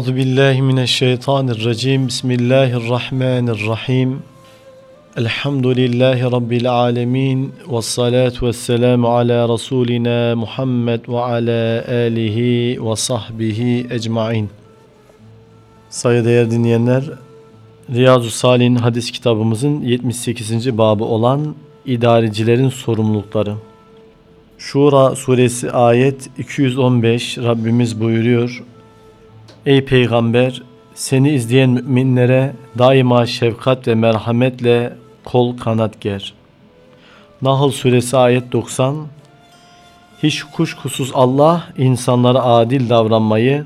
Euzu billahi mineşşeytanirracim. Bismillahirrahmanirrahim. Elhamdülillahi rabbil alamin ve salatu vesselamu ala rasulina Muhammed ve ala alihi ve sahbihi ecmaîn. Saygıdeğer dinleyenler, Riyazu Salih'in hadis kitabımızın 78. babı olan idarecilerin sorumlulukları. Şura suresi ayet 215 Rabbimiz buyuruyor. Ey peygamber seni izleyen müminlere daima şefkat ve merhametle kol kanat ger. Nahl suresi ayet 90 Hiç kuşkusuz Allah insanlara adil davranmayı,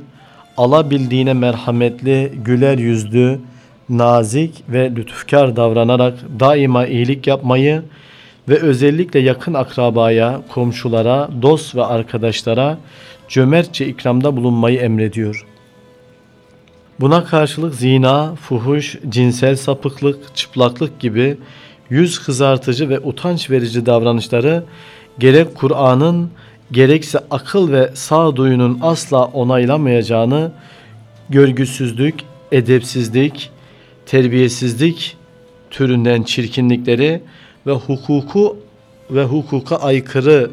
alabildiğine merhametli, güler yüzlü, nazik ve lütufkar davranarak daima iyilik yapmayı ve özellikle yakın akrabaya, komşulara, dost ve arkadaşlara cömertçe ikramda bulunmayı emrediyor. Buna karşılık zina, fuhuş, cinsel sapıklık, çıplaklık gibi yüz kızartıcı ve utanç verici davranışları gerek Kur'an'ın gerekse akıl ve sağduyunun asla onaylamayacağını görgüsüzlük, edepsizlik, terbiyesizlik türünden çirkinlikleri ve hukuku ve hukuka aykırı,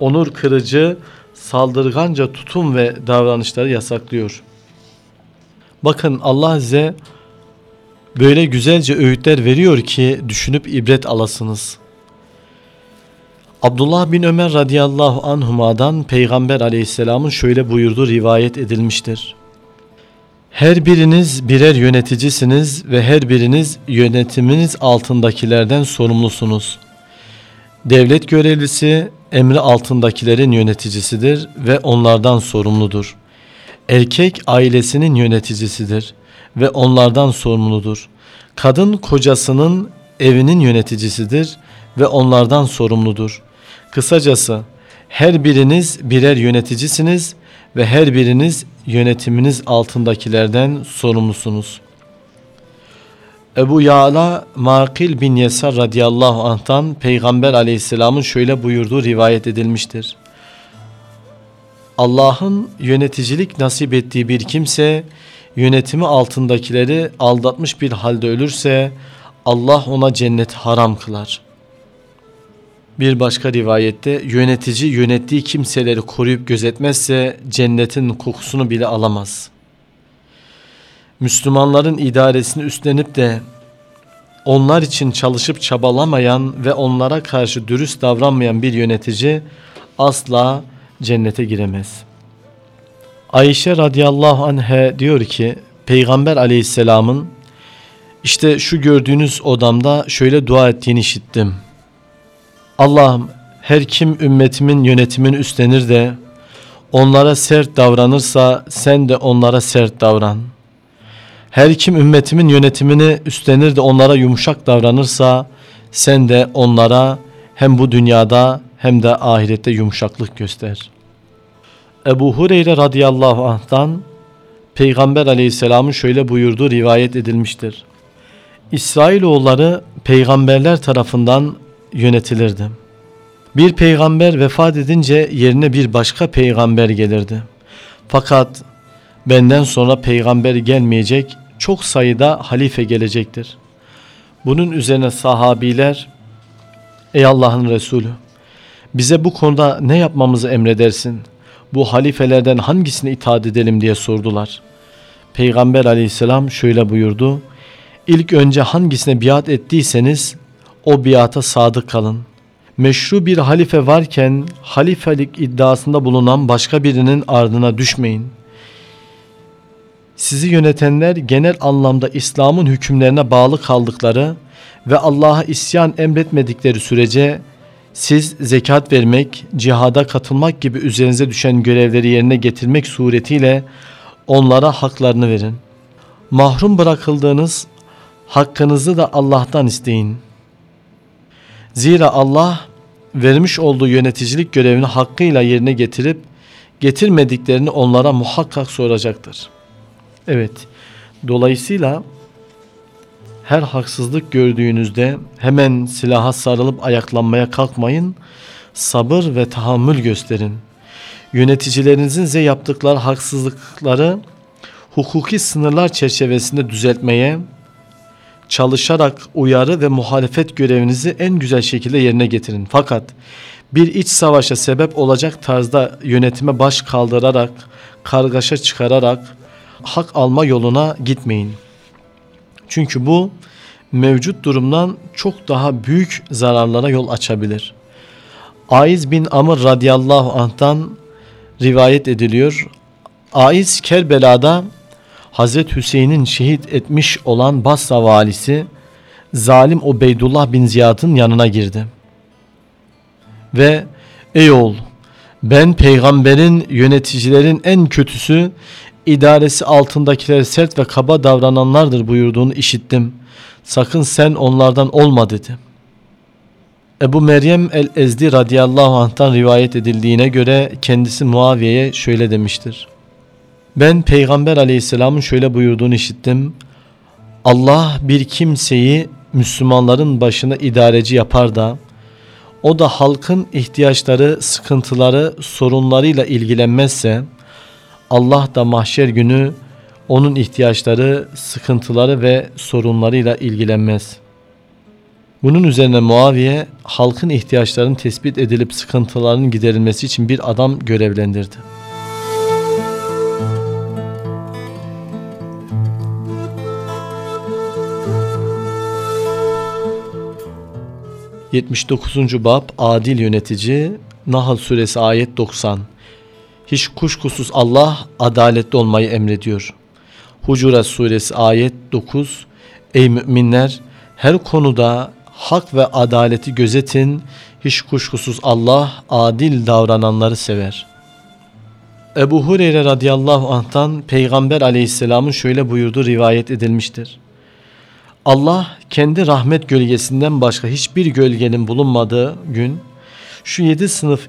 onur kırıcı, saldırganca tutum ve davranışları yasaklıyor. Bakın Allah size böyle güzelce öğütler veriyor ki düşünüp ibret alasınız. Abdullah bin Ömer radıyallahu anhuma'dan Peygamber aleyhisselamın şöyle buyurduğu rivayet edilmiştir. Her biriniz birer yöneticisiniz ve her biriniz yönetiminiz altındakilerden sorumlusunuz. Devlet görevlisi emri altındakilerin yöneticisidir ve onlardan sorumludur. Erkek ailesinin yöneticisidir ve onlardan sorumludur. Kadın kocasının evinin yöneticisidir ve onlardan sorumludur. Kısacası her biriniz birer yöneticisiniz ve her biriniz yönetiminiz altındakilerden sorumlusunuz. Ebu Ya'la Makil bin Yesar radıyallahu anh'tan Peygamber aleyhisselamın şöyle buyurduğu rivayet edilmiştir. Allah'ın yöneticilik nasip ettiği bir kimse yönetimi altındakileri aldatmış bir halde ölürse Allah ona cennet haram kılar. Bir başka rivayette yönetici yönettiği kimseleri koruyup gözetmezse cennetin kokusunu bile alamaz. Müslümanların idaresini üstlenip de onlar için çalışıp çabalamayan ve onlara karşı dürüst davranmayan bir yönetici asla cennete giremez. Ayşe radıyallahu anhe diyor ki Peygamber aleyhisselamın işte şu gördüğünüz odamda şöyle dua ettiğini işittim. Allah'ım her kim ümmetimin yönetimini üstlenir de onlara sert davranırsa sen de onlara sert davran. Her kim ümmetimin yönetimini üstlenir de onlara yumuşak davranırsa sen de onlara hem bu dünyada hem de ahirette yumuşaklık göster. Ebu Hureyre radıyallahu anh'tan Peygamber aleyhisselamın şöyle buyurduğu rivayet edilmiştir. İsrailoğulları peygamberler tarafından yönetilirdi. Bir peygamber vefat edince yerine bir başka peygamber gelirdi. Fakat benden sonra peygamber gelmeyecek, çok sayıda halife gelecektir. Bunun üzerine sahabiler, ey Allah'ın Resulü, bize bu konuda ne yapmamızı emredersin? Bu halifelerden hangisine itaat edelim diye sordular. Peygamber aleyhisselam şöyle buyurdu. İlk önce hangisine biat ettiyseniz o biata sadık kalın. Meşru bir halife varken halifelik iddiasında bulunan başka birinin ardına düşmeyin. Sizi yönetenler genel anlamda İslam'ın hükümlerine bağlı kaldıkları ve Allah'a isyan emretmedikleri sürece siz zekat vermek, cihada katılmak gibi üzerinize düşen görevleri yerine getirmek suretiyle onlara haklarını verin. Mahrum bırakıldığınız hakkınızı da Allah'tan isteyin. Zira Allah vermiş olduğu yöneticilik görevini hakkıyla yerine getirip getirmediklerini onlara muhakkak soracaktır. Evet, dolayısıyla her haksızlık gördüğünüzde hemen silaha sarılıp ayaklanmaya kalkmayın. Sabır ve tahammül gösterin. Yöneticilerinizin size yaptıkları haksızlıkları hukuki sınırlar çerçevesinde düzeltmeye, çalışarak uyarı ve muhalefet görevinizi en güzel şekilde yerine getirin. Fakat bir iç savaşa sebep olacak tarzda yönetime baş kaldırarak, kargaşa çıkararak hak alma yoluna gitmeyin. Çünkü bu mevcut durumdan çok daha büyük zararlara yol açabilir. Aiz bin Amr radıyallahu anh'tan rivayet ediliyor. Aiz Kerbela'da Hazreti Hüseyin'in şehit etmiş olan Basra valisi zalim Ubeydullah bin Ziyad'ın yanına girdi. Ve ey oğul ben peygamberin yöneticilerin en kötüsü idaresi altındakiler sert ve kaba davrananlardır buyurduğunu işittim. Sakın sen onlardan olma dedi. Ebu Meryem el-Ezdi radıyallahu anh'tan rivayet edildiğine göre kendisi Muaviye'ye şöyle demiştir. Ben Peygamber aleyhisselamın şöyle buyurduğunu işittim. Allah bir kimseyi Müslümanların başına idareci yapar da o da halkın ihtiyaçları, sıkıntıları, sorunlarıyla ilgilenmezse Allah da mahşer günü onun ihtiyaçları, sıkıntıları ve sorunlarıyla ilgilenmez. Bunun üzerine Muaviye halkın ihtiyaçlarının tespit edilip sıkıntılarının giderilmesi için bir adam görevlendirdi. 79. Bab Adil Yönetici Nahl Suresi ayet 90 Hiç kuşkusuz Allah adaletli olmayı emrediyor. Hucurat Suresi ayet 9 Ey müminler her konuda hak ve adaleti gözetin. Hiç kuşkusuz Allah adil davrananları sever. Ebu Hureyre radıyallahu anh'tan Peygamber aleyhisselamın şöyle buyurduğu rivayet edilmiştir. Allah kendi rahmet gölgesinden başka hiçbir gölgenin bulunmadığı gün şu yedi sınıf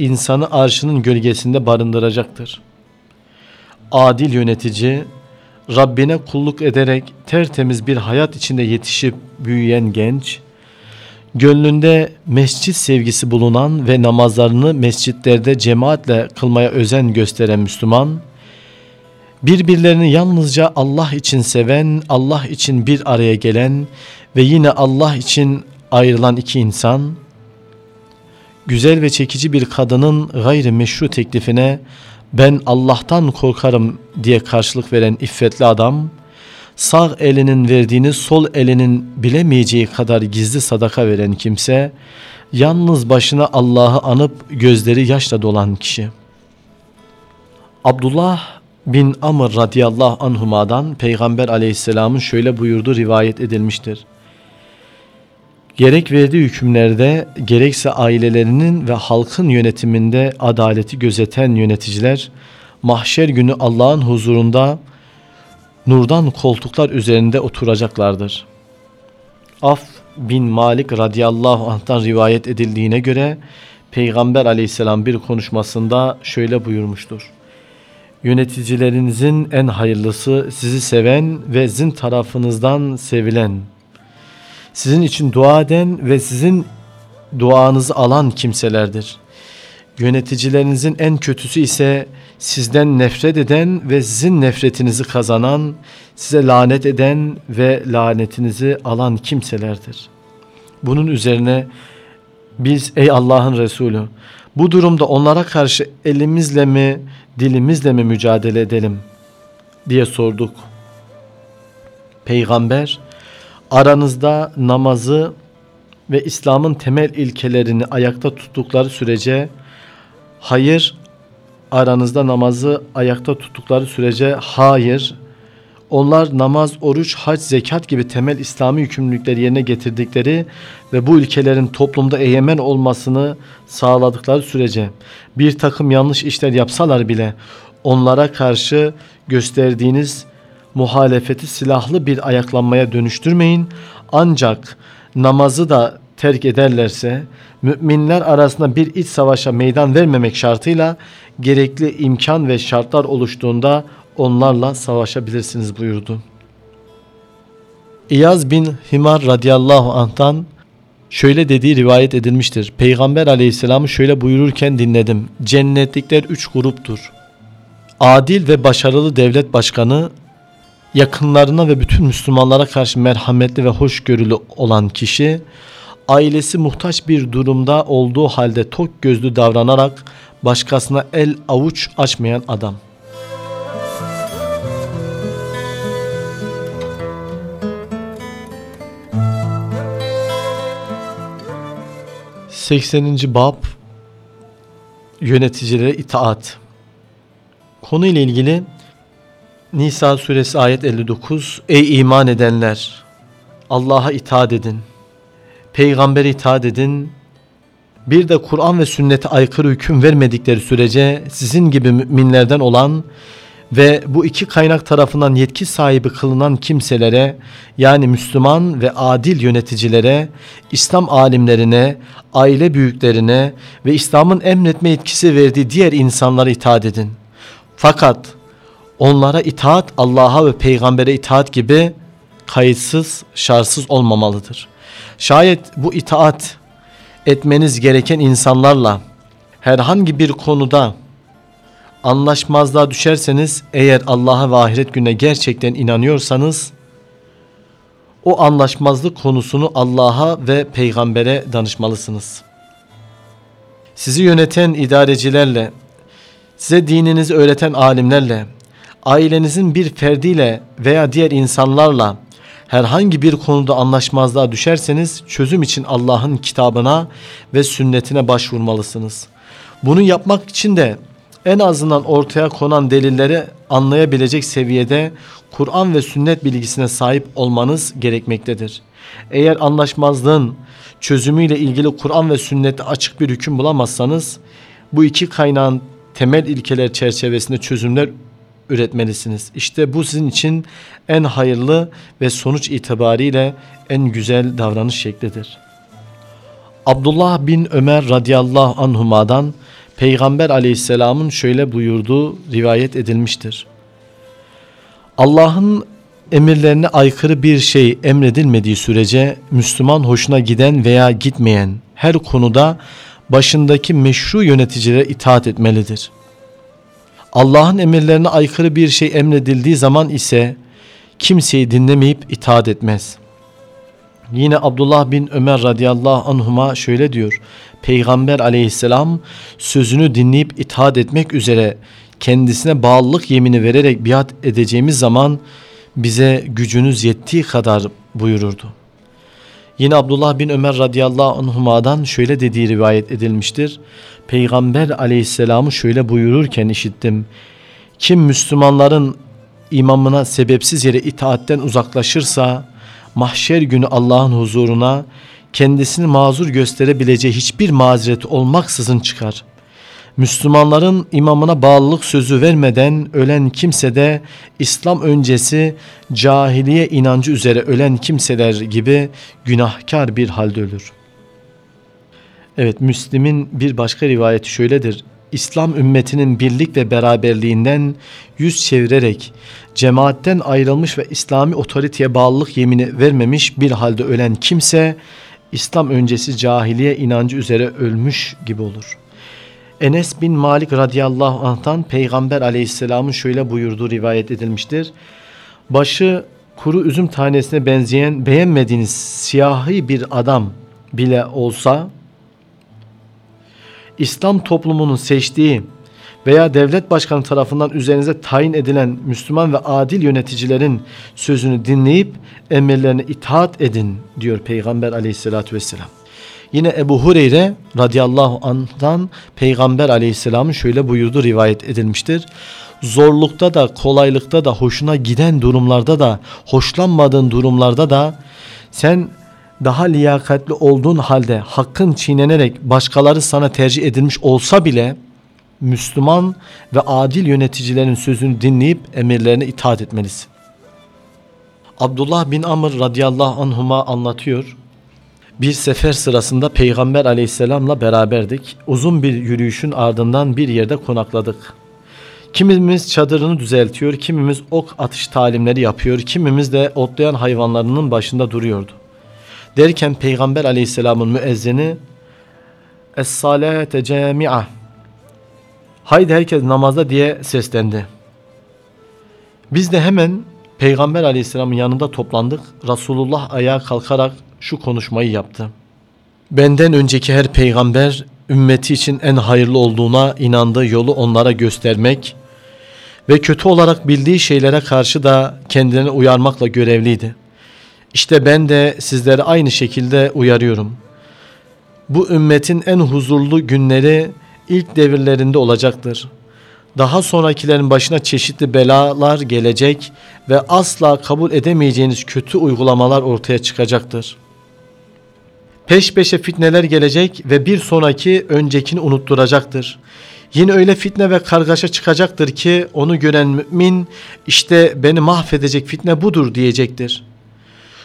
insanı arşının gölgesinde barındıracaktır. Adil yönetici, Rabbine kulluk ederek tertemiz bir hayat içinde yetişip büyüyen genç, gönlünde mescit sevgisi bulunan ve namazlarını mescitlerde cemaatle kılmaya özen gösteren Müslüman, birbirlerini yalnızca Allah için seven, Allah için bir araya gelen ve yine Allah için ayrılan iki insan, güzel ve çekici bir kadının gayri meşru teklifine ben Allah'tan korkarım diye karşılık veren iffetli adam, sağ elinin verdiğini sol elinin bilemeyeceği kadar gizli sadaka veren kimse, yalnız başına Allah'ı anıp gözleri yaşla dolan kişi. Abdullah bin Amr radıyallahu anhuma'dan Peygamber aleyhisselamın şöyle buyurduğu rivayet edilmiştir. Gerek verdiği hükümlerde gerekse ailelerinin ve halkın yönetiminde adaleti gözeten yöneticiler mahşer günü Allah'ın huzurunda nurdan koltuklar üzerinde oturacaklardır. Af bin Malik radıyallahu anh'tan rivayet edildiğine göre Peygamber aleyhisselam bir konuşmasında şöyle buyurmuştur. Yöneticilerinizin en hayırlısı sizi seven ve sizin tarafınızdan sevilen, sizin için dua eden ve sizin duanızı alan kimselerdir. Yöneticilerinizin en kötüsü ise sizden nefret eden ve sizin nefretinizi kazanan, size lanet eden ve lanetinizi alan kimselerdir. Bunun üzerine biz ey Allah'ın Resulü bu durumda onlara karşı elimizle mi dilimizle mi mücadele edelim diye sorduk. Peygamber aranızda namazı ve İslam'ın temel ilkelerini ayakta tuttukları sürece hayır aranızda namazı ayakta tuttukları sürece hayır. Onlar namaz, oruç, hac, zekat gibi temel İslami yükümlülükleri yerine getirdikleri ve bu ülkelerin toplumda egemen olmasını sağladıkları sürece bir takım yanlış işler yapsalar bile onlara karşı gösterdiğiniz muhalefeti silahlı bir ayaklanmaya dönüştürmeyin. Ancak namazı da terk ederlerse müminler arasında bir iç savaşa meydan vermemek şartıyla gerekli imkan ve şartlar oluştuğunda onlarla savaşabilirsiniz buyurdu. İyaz bin Himar radıyallahu anh'tan şöyle dediği rivayet edilmiştir. Peygamber aleyhisselamı şöyle buyururken dinledim. Cennetlikler üç gruptur. adil ve başarılı devlet başkanı, yakınlarına ve bütün Müslümanlara karşı merhametli ve hoşgörülü olan kişi, ailesi muhtaç bir durumda olduğu halde tok gözlü davranarak başkasına el avuç açmayan adam. Sekseninci bab yöneticilere itaat. Konu ile ilgili Nisa suresi ayet 59 Ey iman edenler Allah'a itaat edin. Peygamber'e itaat edin. Bir de Kur'an ve sünnete aykırı hüküm vermedikleri sürece sizin gibi müminlerden olan ve bu iki kaynak tarafından yetki sahibi kılınan kimselere yani Müslüman ve adil yöneticilere, İslam alimlerine, aile büyüklerine ve İslam'ın emretme yetkisi verdiği diğer insanlara itaat edin. Fakat onlara itaat Allah'a ve peygambere itaat gibi kayıtsız, şartsız olmamalıdır. Şayet bu itaat etmeniz gereken insanlarla herhangi bir konuda anlaşmazlığa düşerseniz eğer Allah'a ve ahiret gününe gerçekten inanıyorsanız o anlaşmazlık konusunu Allah'a ve peygambere danışmalısınız. Sizi yöneten idarecilerle, size dininizi öğreten alimlerle, ailenizin bir ferdiyle veya diğer insanlarla herhangi bir konuda anlaşmazlığa düşerseniz çözüm için Allah'ın kitabına ve sünnetine başvurmalısınız. Bunu yapmak için de en azından ortaya konan delilleri anlayabilecek seviyede Kur'an ve sünnet bilgisine sahip olmanız gerekmektedir. Eğer anlaşmazlığın çözümüyle ilgili Kur'an ve sünnette açık bir hüküm bulamazsanız bu iki kaynağın temel ilkeler çerçevesinde çözümler üretmelisiniz. İşte bu sizin için en hayırlı ve sonuç itibariyle en güzel davranış şeklidir. Abdullah bin Ömer radıyallahu anhuma'dan Peygamber aleyhisselamın şöyle buyurduğu rivayet edilmiştir. Allah'ın emirlerine aykırı bir şey emredilmediği sürece Müslüman hoşuna giden veya gitmeyen her konuda başındaki meşru yöneticilere itaat etmelidir. Allah'ın emirlerine aykırı bir şey emredildiği zaman ise kimseyi dinlemeyip itaat etmez. Yine Abdullah bin Ömer radıyallahu anhuma şöyle diyor. Peygamber aleyhisselam sözünü dinleyip itaat etmek üzere kendisine bağlılık yemini vererek biat edeceğimiz zaman bize gücünüz yettiği kadar buyururdu. Yine Abdullah bin Ömer radıyallahu anhuma'dan şöyle dediği rivayet edilmiştir. Peygamber aleyhisselamı şöyle buyururken işittim. Kim Müslümanların imamına sebepsiz yere itaatten uzaklaşırsa mahşer günü Allah'ın huzuruna kendisini mazur gösterebileceği hiçbir mazeret olmaksızın çıkar. Müslümanların imamına bağlılık sözü vermeden ölen kimse de İslam öncesi cahiliye inancı üzere ölen kimseler gibi günahkar bir halde ölür. Evet Müslim'in bir başka rivayeti şöyledir. İslam ümmetinin birlik ve beraberliğinden yüz çevirerek cemaatten ayrılmış ve İslami otoriteye bağlılık yemini vermemiş bir halde ölen kimse İslam öncesi cahiliye inancı üzere ölmüş gibi olur. Enes bin Malik radıyallahu anh'tan Peygamber aleyhisselamın şöyle buyurduğu rivayet edilmiştir. Başı kuru üzüm tanesine benzeyen beğenmediğiniz siyahi bir adam bile olsa İslam toplumunun seçtiği veya devlet başkanı tarafından üzerinize tayin edilen Müslüman ve adil yöneticilerin sözünü dinleyip emirlerine itaat edin diyor Peygamber aleyhissalatü vesselam. Yine Ebu Hureyre radıyallahu anh'tan Peygamber aleyhisselamın şöyle buyurdu rivayet edilmiştir. Zorlukta da kolaylıkta da hoşuna giden durumlarda da hoşlanmadığın durumlarda da sen daha liyakatli olduğun halde hakkın çiğnenerek başkaları sana tercih edilmiş olsa bile Müslüman ve adil yöneticilerin sözünü dinleyip emirlerine itaat etmelisin. Abdullah bin Amr radıyallahu anhuma anlatıyor. Bir sefer sırasında Peygamber aleyhisselamla beraberdik. Uzun bir yürüyüşün ardından bir yerde konakladık. Kimimiz çadırını düzeltiyor, kimimiz ok atış talimleri yapıyor, kimimiz de otlayan hayvanlarının başında duruyordu. Derken Peygamber aleyhisselamın müezzini Es-salate cami'a Haydi herkes namazda diye seslendi. Biz de hemen Peygamber aleyhisselamın yanında toplandık. Resulullah ayağa kalkarak şu konuşmayı yaptı. Benden önceki her peygamber ümmeti için en hayırlı olduğuna inandığı yolu onlara göstermek ve kötü olarak bildiği şeylere karşı da kendilerini uyarmakla görevliydi. İşte ben de sizleri aynı şekilde uyarıyorum. Bu ümmetin en huzurlu günleri ilk devirlerinde olacaktır. Daha sonrakilerin başına çeşitli belalar gelecek ve asla kabul edemeyeceğiniz kötü uygulamalar ortaya çıkacaktır. Peş peşe fitneler gelecek ve bir sonraki öncekini unutturacaktır. Yine öyle fitne ve kargaşa çıkacaktır ki onu gören mümin işte beni mahvedecek fitne budur diyecektir.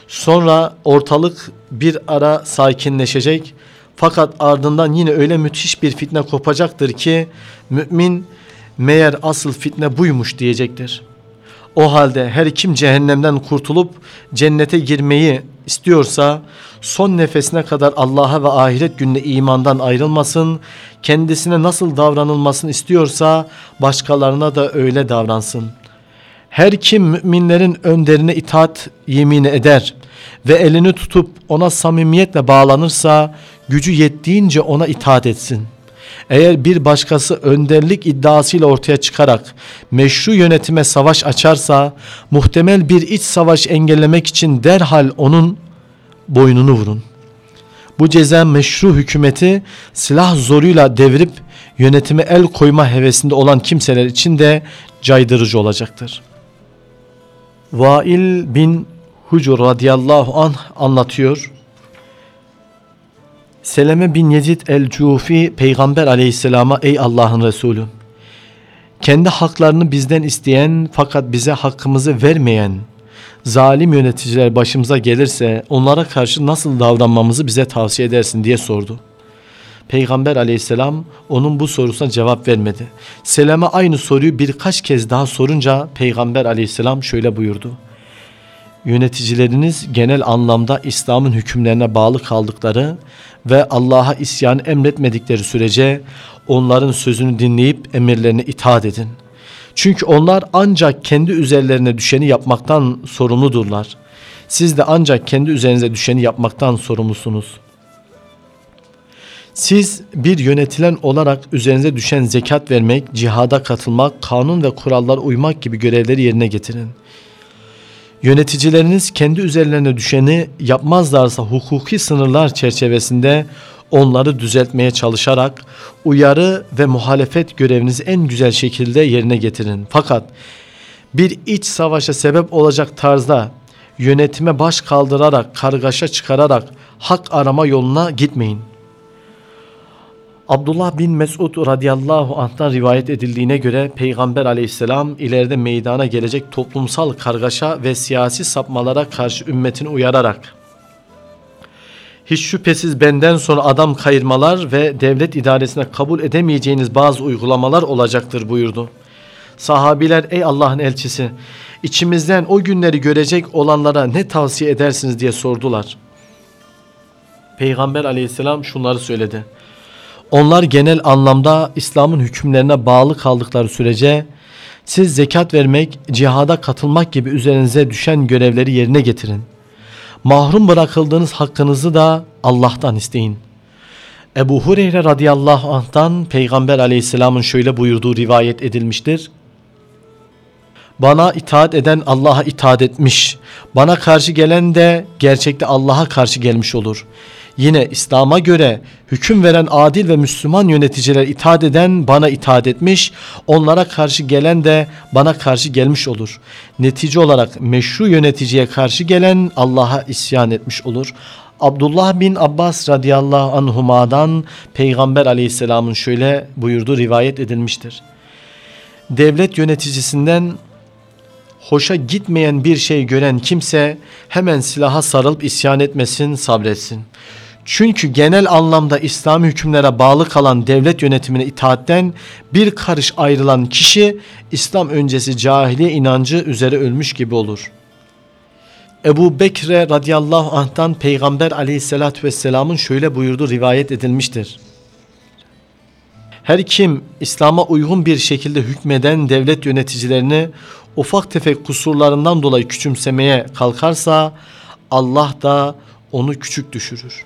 Sonra ortalık bir ara sakinleşecek fakat ardından yine öyle müthiş bir fitne kopacaktır ki mümin meğer asıl fitne buymuş diyecektir. O halde her kim cehennemden kurtulup cennete girmeyi istiyorsa son nefesine kadar Allah'a ve ahiret gününe imandan ayrılmasın. Kendisine nasıl davranılmasını istiyorsa başkalarına da öyle davransın. Her kim müminlerin önderine itaat yemini eder ve elini tutup ona samimiyetle bağlanırsa gücü yettiğince ona itaat etsin.'' Eğer bir başkası önderlik iddiasıyla ortaya çıkarak meşru yönetime savaş açarsa muhtemel bir iç savaş engellemek için derhal onun boynunu vurun. Bu ceza meşru hükümeti silah zoruyla devirip yönetime el koyma hevesinde olan kimseler için de caydırıcı olacaktır. Vail bin Hucur radıyallahu anh anlatıyor. Seleme bin Yezid el-Cufi peygamber aleyhisselama ey Allah'ın Resulü kendi haklarını bizden isteyen fakat bize hakkımızı vermeyen zalim yöneticiler başımıza gelirse onlara karşı nasıl davranmamızı bize tavsiye edersin diye sordu. Peygamber aleyhisselam onun bu sorusuna cevap vermedi. Seleme aynı soruyu birkaç kez daha sorunca Peygamber aleyhisselam şöyle buyurdu. Yöneticileriniz genel anlamda İslam'ın hükümlerine bağlı kaldıkları ve Allah'a isyan emretmedikleri sürece onların sözünü dinleyip emirlerine itaat edin. Çünkü onlar ancak kendi üzerlerine düşeni yapmaktan sorumludurlar. Siz de ancak kendi üzerinize düşeni yapmaktan sorumlusunuz. Siz bir yönetilen olarak üzerinize düşen zekat vermek, cihada katılmak, kanun ve kurallara uymak gibi görevleri yerine getirin.'' Yöneticileriniz kendi üzerlerine düşeni yapmazlarsa hukuki sınırlar çerçevesinde onları düzeltmeye çalışarak uyarı ve muhalefet görevinizi en güzel şekilde yerine getirin. Fakat bir iç savaşa sebep olacak tarzda yönetime baş kaldırarak, kargaşa çıkararak hak arama yoluna gitmeyin.'' Abdullah bin Mesud radıyallahu anh'tan rivayet edildiğine göre Peygamber aleyhisselam ileride meydana gelecek toplumsal kargaşa ve siyasi sapmalara karşı ümmetini uyararak hiç şüphesiz benden sonra adam kayırmalar ve devlet idaresine kabul edemeyeceğiniz bazı uygulamalar olacaktır buyurdu. Sahabiler ey Allah'ın elçisi içimizden o günleri görecek olanlara ne tavsiye edersiniz diye sordular. Peygamber aleyhisselam şunları söyledi. Onlar genel anlamda İslam'ın hükümlerine bağlı kaldıkları sürece siz zekat vermek, cihada katılmak gibi üzerinize düşen görevleri yerine getirin. Mahrum bırakıldığınız hakkınızı da Allah'tan isteyin. Ebu Hureyre radıyallahu anh'tan Peygamber aleyhisselamın şöyle buyurduğu rivayet edilmiştir. Bana itaat eden Allah'a itaat etmiş. Bana karşı gelen de gerçekte Allah'a karşı gelmiş olur. Yine İslam'a göre hüküm veren adil ve Müslüman yöneticiler itaat eden bana itaat etmiş, onlara karşı gelen de bana karşı gelmiş olur. Netice olarak meşru yöneticiye karşı gelen Allah'a isyan etmiş olur. Abdullah bin Abbas radıyallahu anhuma'dan Peygamber aleyhisselamın şöyle buyurduğu rivayet edilmiştir. Devlet yöneticisinden hoşa gitmeyen bir şey gören kimse hemen silaha sarılıp isyan etmesin, sabretsin. Çünkü genel anlamda İslami hükümlere bağlı kalan devlet yönetimine itaatten bir karış ayrılan kişi İslam öncesi cahiliye inancı üzere ölmüş gibi olur. Ebu Bekre radıyallahu anh'tan Peygamber aleyhissalatü vesselamın şöyle buyurdu rivayet edilmiştir. Her kim İslam'a uygun bir şekilde hükmeden devlet yöneticilerini ufak tefek kusurlarından dolayı küçümsemeye kalkarsa Allah da onu küçük düşürür.